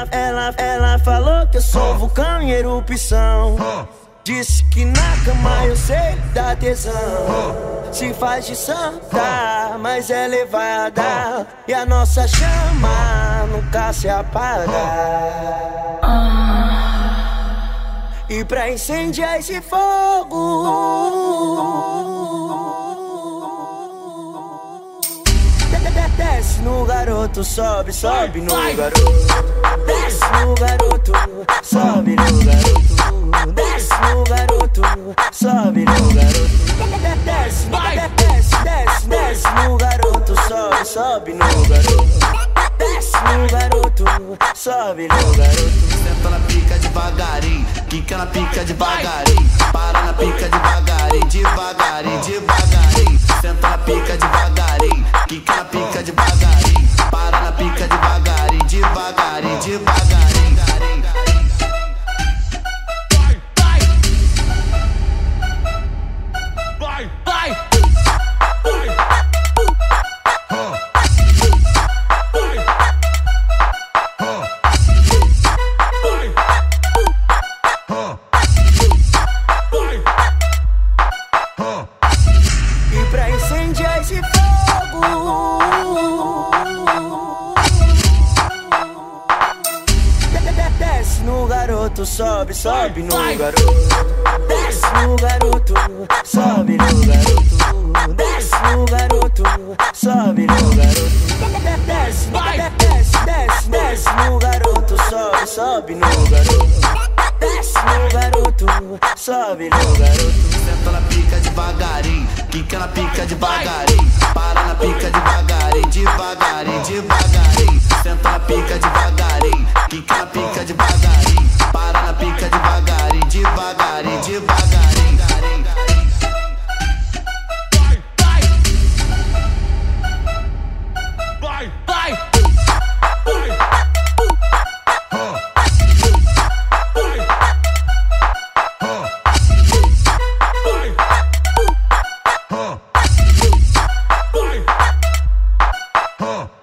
ela, ela, ela falou que eu sou vulcão em erupção. Disse que na cama eu sei dar tesão. Se faz de santa, mas é levada. E a nossa chama nunca se apaga. E pra incendiar esse fogo. Desce no garoto, sobe, sobe no garoto. Desce no garoto, sobe no garoto. Desce no garoto, sobe no garoto. Desce, desce, desce, desce no garoto, sobe, sobe no garoto. Desce no garoto, sobe no garoto. Senta na pica devagarinho, quica na pica devagarinho, para na E pra incendiar esse fogo garoto, sobe, sobe no garoto. Desce no garoto, sobe no garoto. Desce no garoto, sobe no garoto. De- Desce, de- desce, desce, desce no garoto, sobe, sobe no garoto. Desce no garoto, sobe no garoto. Senta na pica devagarinho, quica na pica devagarinho, para na pica devagarinho, devagarinho, devagarinho. Senta na pica devagarinho, Oh.